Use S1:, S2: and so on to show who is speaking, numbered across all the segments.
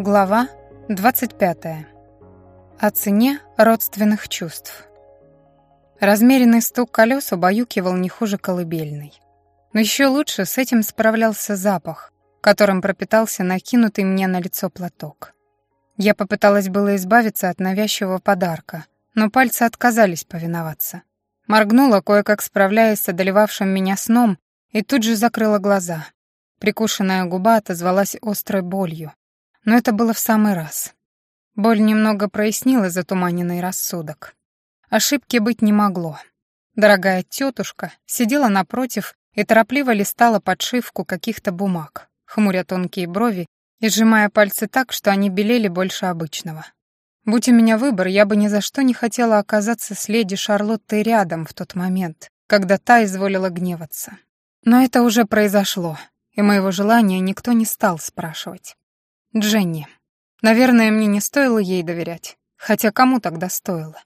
S1: Глава 25. О цене родственных чувств. Размеренный стук колес убаюкивал не хуже колыбельной. Но еще лучше с этим справлялся запах, которым пропитался накинутый мне на лицо платок. Я попыталась было избавиться от навязчивого подарка, но пальцы отказались повиноваться. Моргнула, кое-как справляясь с одолевавшим меня сном, и тут же закрыла глаза. Прикушенная губа отозвалась острой болью, но это было в самый раз. Боль немного прояснила затуманенный рассудок. Ошибки быть не могло. Дорогая тетушка сидела напротив и торопливо листала подшивку каких-то бумаг, хмуря тонкие брови и сжимая пальцы так, что они белели больше обычного. Будь у меня выбор, я бы ни за что не хотела оказаться с леди Шарлоттой рядом в тот момент, когда та изволила гневаться. Но это уже произошло, и моего желания никто не стал спрашивать. Дженни. Наверное, мне не стоило ей доверять. Хотя кому тогда стоило?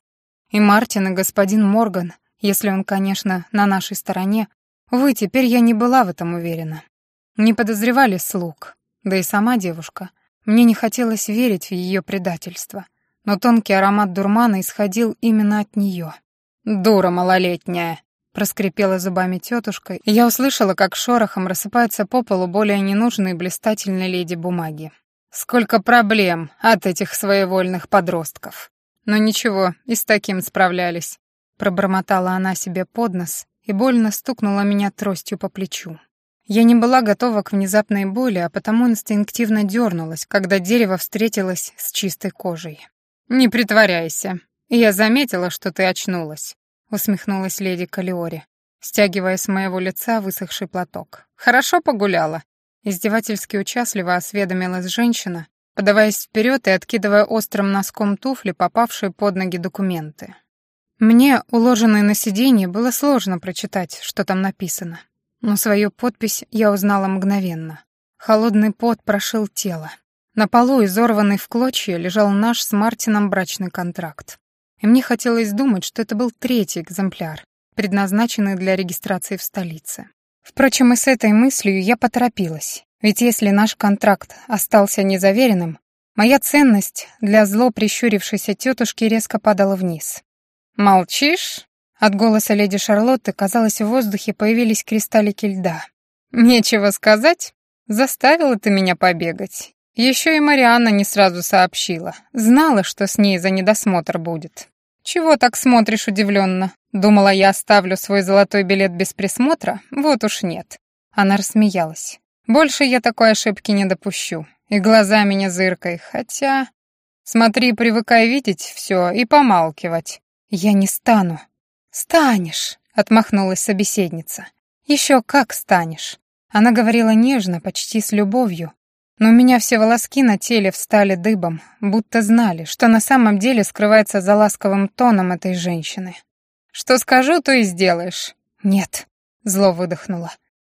S1: И Мартин, и господин Морган, если он, конечно, на нашей стороне, увы, теперь я не была в этом уверена. Не подозревали слуг, да и сама девушка. Мне не хотелось верить в ее предательство, но тонкий аромат дурмана исходил именно от нее. «Дура малолетняя!» проскрипела зубами тетушка, и я услышала, как шорохом рассыпаются по полу более ненужные блистательной леди бумаги. Сколько проблем от этих своевольных подростков. Но ничего, и с таким справлялись. Пробормотала она себе под нос и больно стукнула меня тростью по плечу. Я не была готова к внезапной боли, а потому инстинктивно дернулась, когда дерево встретилось с чистой кожей. «Не притворяйся. Я заметила, что ты очнулась», — усмехнулась леди Калиори, стягивая с моего лица высохший платок. «Хорошо погуляла. Издевательски участливо осведомилась женщина, подаваясь вперед и откидывая острым носком туфли попавшие под ноги документы. Мне, уложенные на сиденье, было сложно прочитать, что там написано. Но свою подпись я узнала мгновенно. Холодный пот прошил тело. На полу, изорванный в клочья, лежал наш с Мартином брачный контракт. И мне хотелось думать, что это был третий экземпляр, предназначенный для регистрации в столице. Впрочем, и с этой мыслью я поторопилась, ведь если наш контракт остался незаверенным, моя ценность для зло прищурившейся тетушки резко падала вниз. «Молчишь?» От голоса леди Шарлотты, казалось, в воздухе появились кристаллики льда. «Нечего сказать? Заставила ты меня побегать. Еще и Марианна не сразу сообщила. Знала, что с ней за недосмотр будет. «Чего так смотришь удивленно? Думала, я оставлю свой золотой билет без присмотра? Вот уж нет». Она рассмеялась. «Больше я такой ошибки не допущу. И глаза меня зыркой, хотя...» «Смотри, привыкай видеть все и помалкивать». «Я не стану». «Станешь», — отмахнулась собеседница. «Еще как станешь». Она говорила нежно, почти с любовью, но у меня все волоски на теле встали дыбом, будто знали, что на самом деле скрывается за ласковым тоном этой женщины. «Что скажу, то и сделаешь». «Нет», — зло выдохнула.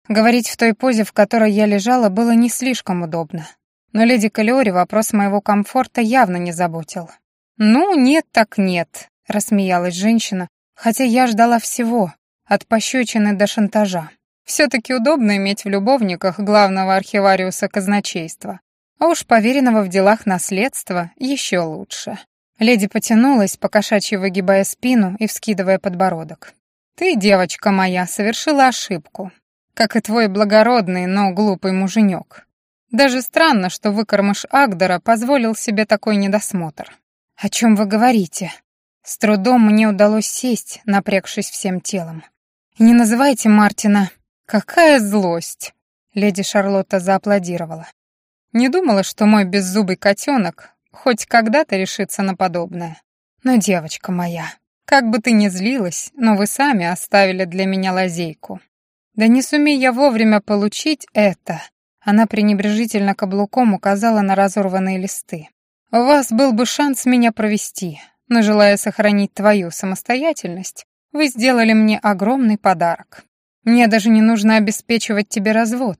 S1: Говорить в той позе, в которой я лежала, было не слишком удобно. Но леди Калиори вопрос моего комфорта явно не заботил. «Ну, нет так нет», — рассмеялась женщина, хотя я ждала всего, от пощечины до шантажа. Все-таки удобно иметь в любовниках главного архивариуса казначейства. А уж поверенного в делах наследства еще лучше. Леди потянулась, покошачьи выгибая спину и вскидывая подбородок. «Ты, девочка моя, совершила ошибку. Как и твой благородный, но глупый муженек. Даже странно, что выкормыш Агдора позволил себе такой недосмотр. О чем вы говорите?» С трудом мне удалось сесть, напрягшись всем телом. «Не называйте Мартина «Какая злость!» — леди Шарлотта зааплодировала. «Не думала, что мой беззубый котенок хоть когда-то решится на подобное. Но, девочка моя, как бы ты ни злилась, но вы сами оставили для меня лазейку. Да не сумей я вовремя получить это!» Она пренебрежительно каблуком указала на разорванные листы. «У вас был бы шанс меня провести, но, желая сохранить твою самостоятельность, вы сделали мне огромный подарок. Мне даже не нужно обеспечивать тебе развод.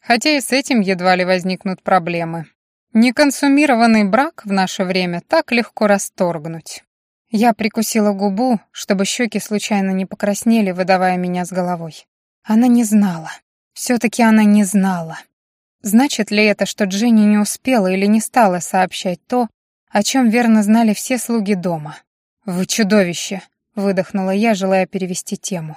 S1: Хотя и с этим едва ли возникнут проблемы. Неконсумированный брак в наше время так легко расторгнуть. Я прикусила губу, чтобы щеки случайно не покраснели, выдавая меня с головой. Она не знала. Все-таки она не знала. Значит ли это, что Дженни не успела или не стала сообщать то, о чем верно знали все слуги дома? «Вы чудовище!» — выдохнула я, желая перевести тему.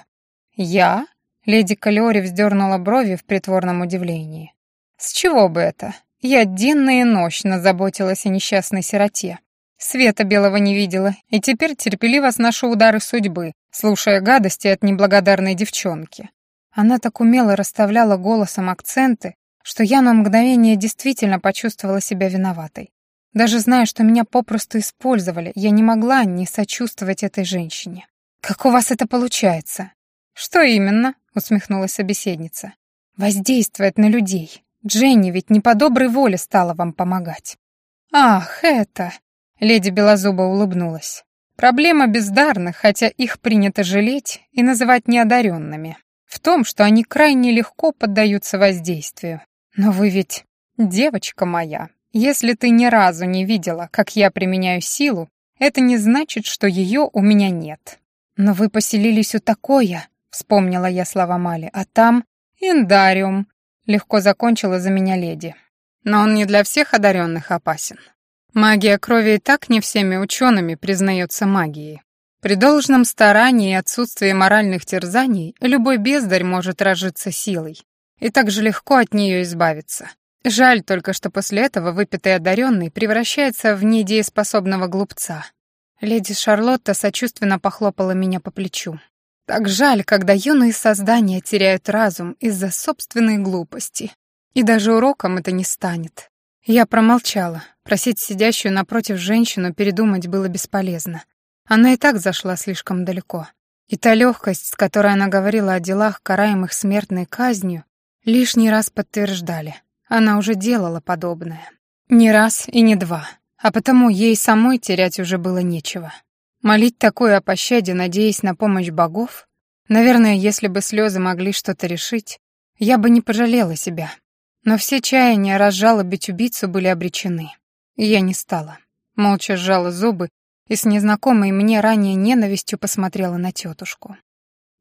S1: «Я?» — леди Калиори вздернула брови в притворном удивлении. «С чего бы это? Я денно и ночно заботилась о несчастной сироте. Света белого не видела, и теперь терпеливо сношу удары судьбы, слушая гадости от неблагодарной девчонки. Она так умело расставляла голосом акценты, что я на мгновение действительно почувствовала себя виноватой. Даже зная, что меня попросту использовали, я не могла не сочувствовать этой женщине. «Как у вас это получается?» «Что именно?» — усмехнулась собеседница. «Воздействовать на людей. Дженни ведь не по доброй воле стала вам помогать». «Ах, это...» — леди Белозуба улыбнулась. «Проблема бездарных, хотя их принято жалеть и называть неодаренными, в том, что они крайне легко поддаются воздействию. Но вы ведь девочка моя, если ты ни разу не видела, как я применяю силу, это не значит, что ее у меня нет. Но вы поселились у такое, вспомнила я слова Мали, а там индариум, легко закончила за меня леди. Но он не для всех одаренных опасен. Магия крови и так не всеми учеными признается магией. При должном старании и отсутствии моральных терзаний любой бездарь может разжиться силой и так же легко от нее избавиться. Жаль только, что после этого выпитый одаренный превращается в недееспособного глупца. Леди Шарлотта сочувственно похлопала меня по плечу. Так жаль, когда юные создания теряют разум из-за собственной глупости. И даже уроком это не станет. Я промолчала. Просить сидящую напротив женщину передумать было бесполезно. Она и так зашла слишком далеко. И та легкость, с которой она говорила о делах, караемых смертной казнью, лишний раз подтверждали. Она уже делала подобное. Не раз и не два. А потому ей самой терять уже было нечего. Молить такое о пощаде, надеясь на помощь богов? Наверное, если бы слезы могли что-то решить, я бы не пожалела себя. Но все чаяния разжалобить убийцу были обречены. И я не стала. Молча сжала зубы и с незнакомой мне ранее ненавистью посмотрела на тетушку.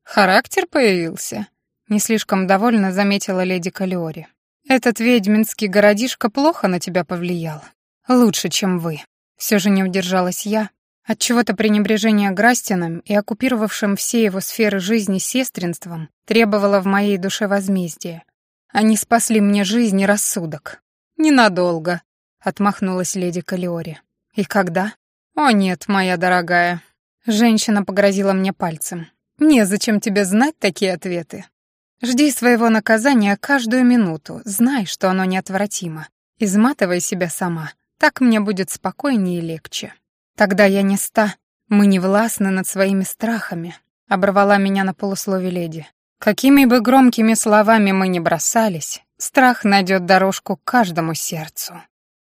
S1: «Характер появился?» — не слишком довольно заметила леди Калиори. Этот ведьминский городишко плохо на тебя повлиял. Лучше, чем вы. Все же не удержалась я. От чего-то пренебрежение Грастином и оккупировавшим все его сферы жизни сестринством требовало в моей душе возмездия. Они спасли мне жизнь и рассудок. Ненадолго, отмахнулась леди Калиори. И когда? О нет, моя дорогая. Женщина погрозила мне пальцем. Мне зачем тебе знать такие ответы? Жди своего наказания каждую минуту, знай, что оно неотвратимо. Изматывай себя сама, так мне будет спокойнее и легче. Тогда я не ста, мы не властны над своими страхами, оборвала меня на полуслове леди. Какими бы громкими словами мы ни бросались, страх найдет дорожку к каждому сердцу.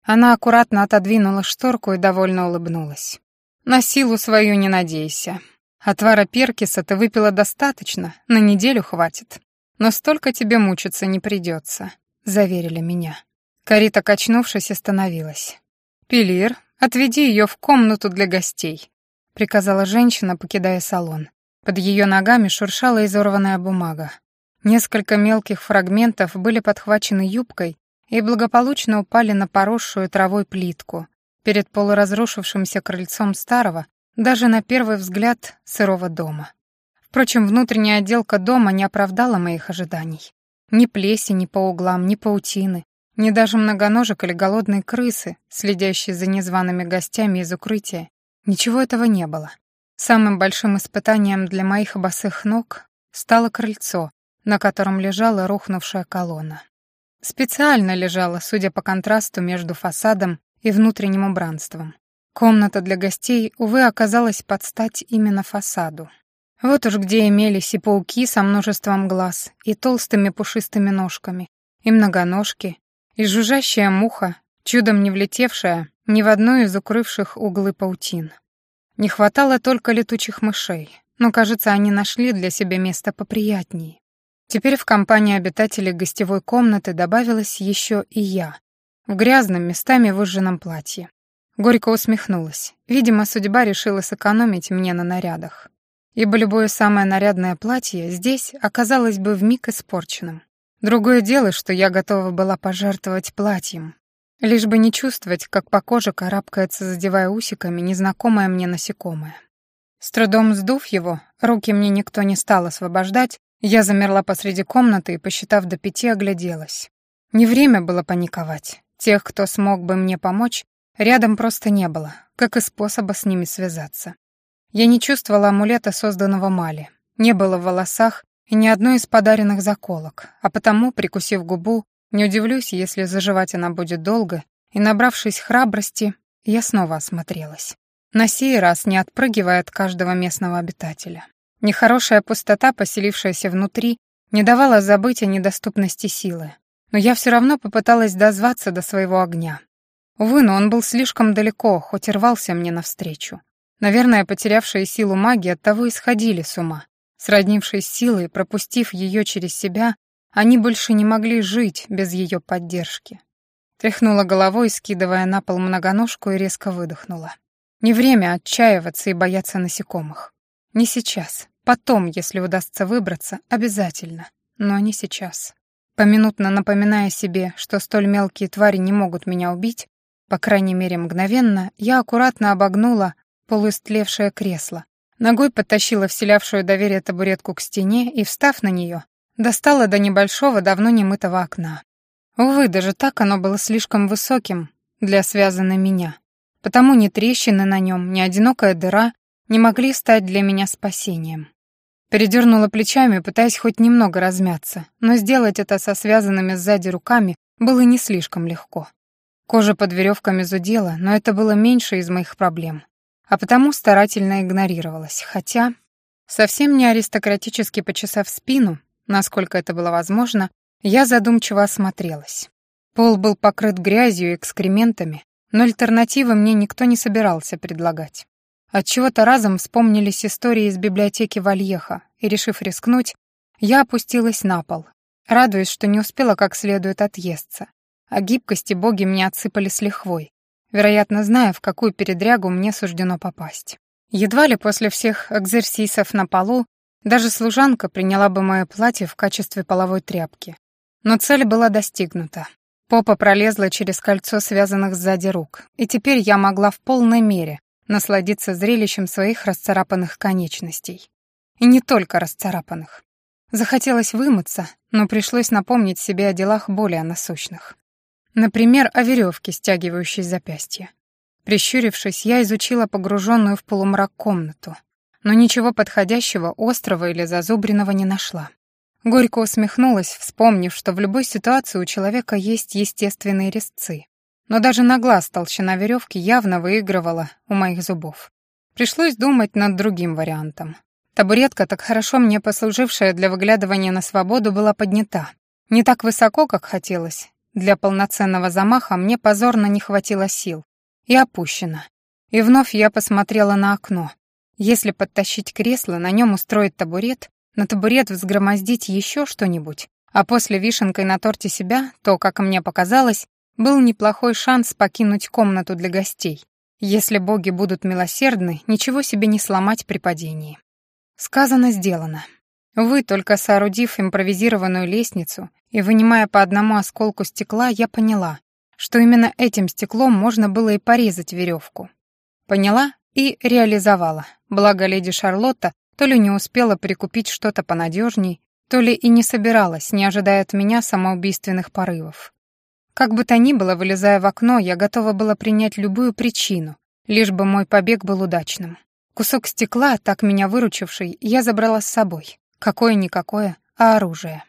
S1: Она аккуратно отодвинула шторку и довольно улыбнулась. На силу свою не надейся. Отвара перкиса ты выпила достаточно, на неделю хватит. Но столько тебе мучиться не придется», — заверили меня. Карита, качнувшись, остановилась. «Пилир, отведи ее в комнату для гостей», — приказала женщина, покидая салон. Под ее ногами шуршала изорванная бумага. Несколько мелких фрагментов были подхвачены юбкой и благополучно упали на поросшую травой плитку перед полуразрушившимся крыльцом старого, даже на первый взгляд, сырого дома. Впрочем, внутренняя отделка дома не оправдала моих ожиданий. Ни плесени по углам, ни паутины, ни даже многоножек или голодной крысы, следящей за незваными гостями из укрытия. Ничего этого не было. Самым большим испытанием для моих босых ног стало крыльцо, на котором лежала рухнувшая колонна. Специально лежала, судя по контрасту между фасадом и внутренним убранством. Комната для гостей, увы, оказалась под стать именно фасаду. Вот уж где имелись и пауки со множеством глаз, и толстыми пушистыми ножками, и многоножки, и жужжащая муха, чудом не влетевшая ни в одну из укрывших углы паутин. Не хватало только летучих мышей, но, кажется, они нашли для себя место поприятнее. Теперь в компании обитателей гостевой комнаты добавилась еще и я, в грязном, местами выжженном платье. Горько усмехнулась. Видимо, судьба решила сэкономить мне на нарядах ибо любое самое нарядное платье здесь оказалось бы вмиг испорченным. Другое дело, что я готова была пожертвовать платьем, лишь бы не чувствовать, как по коже карабкается, задевая усиками, незнакомое мне насекомое. С трудом сдув его, руки мне никто не стал освобождать, я замерла посреди комнаты и, посчитав до пяти, огляделась. Не время было паниковать. Тех, кто смог бы мне помочь, рядом просто не было, как и способа с ними связаться. Я не чувствовала амулета, созданного Мали. Не было в волосах и ни одной из подаренных заколок, а потому, прикусив губу, не удивлюсь, если заживать она будет долго, и, набравшись храбрости, я снова осмотрелась. На сей раз не отпрыгивая от каждого местного обитателя. Нехорошая пустота, поселившаяся внутри, не давала забыть о недоступности силы. Но я все равно попыталась дозваться до своего огня. Увы, но он был слишком далеко, хоть и рвался мне навстречу. Наверное, потерявшие силу маги оттого исходили с ума. Сроднившись силой, пропустив ее через себя, они больше не могли жить без ее поддержки. Тряхнула головой, скидывая на пол многоножку и резко выдохнула. Не время отчаиваться и бояться насекомых. Не сейчас. Потом, если удастся выбраться, обязательно. Но не сейчас. Поминутно напоминая себе, что столь мелкие твари не могут меня убить, по крайней мере мгновенно, я аккуратно обогнула полуистлевшее кресло, ногой подтащила вселявшую доверие табуретку к стене и, встав на нее, Достала до небольшого, давно немытого окна. Увы, даже так оно было слишком высоким для связанной меня. Потому ни трещины на нем, ни одинокая дыра не могли стать для меня спасением. Передернула плечами, пытаясь хоть немного размяться, но сделать это со связанными сзади руками было не слишком легко. Кожа под веревками зудела, но это было меньше из моих проблем. А потому старательно игнорировалась, хотя, совсем не аристократически почесав спину, Насколько это было возможно, я задумчиво осмотрелась. Пол был покрыт грязью и экскрементами, но альтернативы мне никто не собирался предлагать. Отчего-то разом вспомнились истории из библиотеки Вальеха, и, решив рискнуть, я опустилась на пол, радуясь, что не успела как следует отъесться. А гибкости боги мне отсыпали с лихвой, вероятно, зная, в какую передрягу мне суждено попасть. Едва ли после всех экзерсисов на полу даже служанка приняла бы мое платье в качестве половой тряпки. Но цель была достигнута. Попа пролезла через кольцо связанных сзади рук, и теперь я могла в полной мере насладиться зрелищем своих расцарапанных конечностей. И не только расцарапанных. Захотелось вымыться, но пришлось напомнить себе о делах более насущных. Например, о веревке, стягивающей запястье. Прищурившись, я изучила погруженную в полумрак комнату, но ничего подходящего, острого или зазубренного не нашла. Горько усмехнулась, вспомнив, что в любой ситуации у человека есть естественные резцы. Но даже на глаз толщина веревки явно выигрывала у моих зубов. Пришлось думать над другим вариантом. Табуретка, так хорошо мне послужившая для выглядывания на свободу, была поднята. Не так высоко, как хотелось. Для полноценного замаха мне позорно не хватило сил. И опущена. И вновь я посмотрела на окно. Если подтащить кресло, на нем устроить табурет, на табурет взгромоздить еще что-нибудь, а после вишенкой на торте себя, то, как мне показалось, был неплохой шанс покинуть комнату для гостей. Если боги будут милосердны, ничего себе не сломать при падении. Сказано, сделано. Вы, только соорудив импровизированную лестницу и вынимая по одному осколку стекла, я поняла, что именно этим стеклом можно было и порезать веревку. Поняла и реализовала. Благо леди Шарлотта то ли не успела прикупить что-то понадежней, то ли и не собиралась, не ожидая от меня самоубийственных порывов. Как бы то ни было, вылезая в окно, я готова была принять любую причину, лишь бы мой побег был удачным. Кусок стекла, так меня выручивший, я забрала с собой. Какое-никакое, а оружие.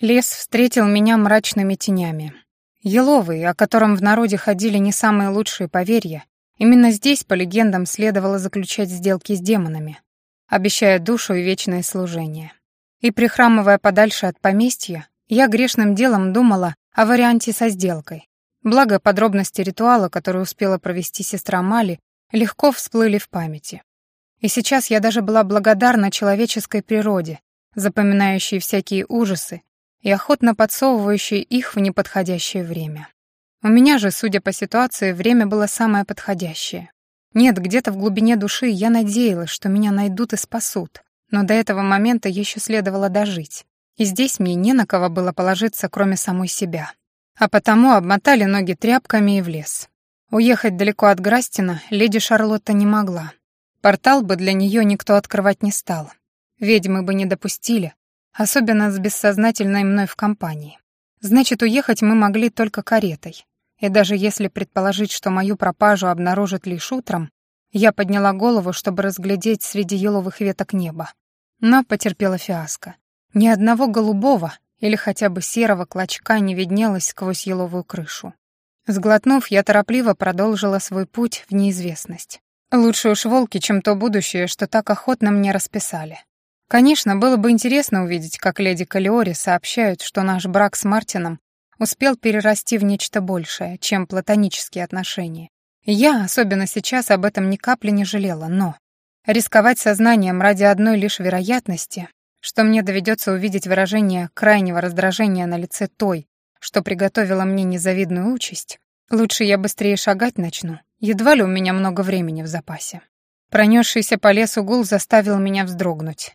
S1: Лес встретил меня мрачными тенями. Еловый, о котором в народе ходили не самые лучшие поверья, Именно здесь, по легендам, следовало заключать сделки с демонами, обещая душу и вечное служение. И прихрамывая подальше от поместья, я грешным делом думала о варианте со сделкой. Благо, подробности ритуала, который успела провести сестра Мали, легко всплыли в памяти. И сейчас я даже была благодарна человеческой природе, запоминающей всякие ужасы и охотно подсовывающей их в неподходящее время. У меня же, судя по ситуации, время было самое подходящее. Нет, где-то в глубине души я надеялась, что меня найдут и спасут, но до этого момента еще следовало дожить. и здесь мне не на кого было положиться, кроме самой себя. А потому обмотали ноги тряпками и в лес. Уехать далеко от Грастина леди Шарлотта не могла. Портал бы для нее никто открывать не стал. Ведьмы бы не допустили, особенно с бессознательной мной в компании. Значит, уехать мы могли только каретой. И даже если предположить, что мою пропажу обнаружат лишь утром, я подняла голову, чтобы разглядеть среди еловых веток небо. Но потерпела фиаско. Ни одного голубого или хотя бы серого клочка не виднелось сквозь еловую крышу. Сглотнув, я торопливо продолжила свой путь в неизвестность. Лучше уж волки, чем то будущее, что так охотно мне расписали. Конечно, было бы интересно увидеть, как леди Калиори сообщают, что наш брак с Мартином успел перерасти в нечто большее, чем платонические отношения. Я, особенно сейчас, об этом ни капли не жалела, но рисковать сознанием ради одной лишь вероятности, что мне доведется увидеть выражение крайнего раздражения на лице той, что приготовила мне незавидную участь, лучше я быстрее шагать начну, едва ли у меня много времени в запасе. Пронесшийся по лесу гул заставил меня вздрогнуть.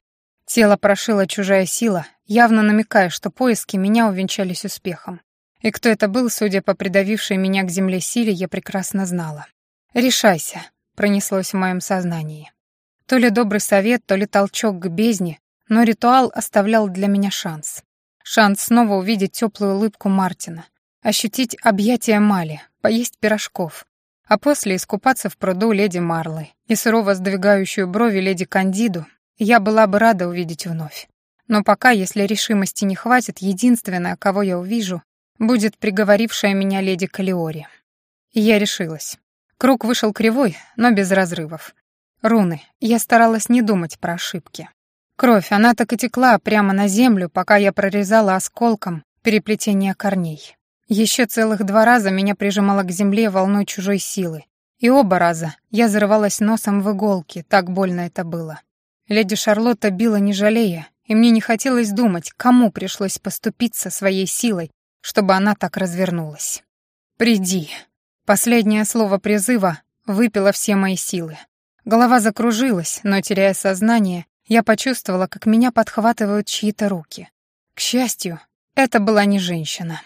S1: Тело прошила чужая сила, явно намекая, что поиски меня увенчались успехом. И кто это был, судя по придавившей меня к земле силе, я прекрасно знала. «Решайся», — пронеслось в моем сознании. То ли добрый совет, то ли толчок к бездне, но ритуал оставлял для меня шанс. Шанс снова увидеть теплую улыбку Мартина, ощутить объятия Мали, поесть пирожков, а после искупаться в пруду леди Марлы и сурово сдвигающую брови леди Кандиду я была бы рада увидеть вновь. Но пока, если решимости не хватит, единственное, кого я увижу, будет приговорившая меня леди Калиори. Я решилась. Круг вышел кривой, но без разрывов. Руны. Я старалась не думать про ошибки. Кровь, она так и текла прямо на землю, пока я прорезала осколком переплетение корней. Еще целых два раза меня прижимало к земле волной чужой силы. И оба раза я зарывалась носом в иголки, так больно это было. Леди Шарлотта била не жалея, и мне не хотелось думать, кому пришлось поступиться своей силой, чтобы она так развернулась. «Приди». Последнее слово призыва выпило все мои силы. Голова закружилась, но, теряя сознание, я почувствовала, как меня подхватывают чьи-то руки. К счастью, это была не женщина.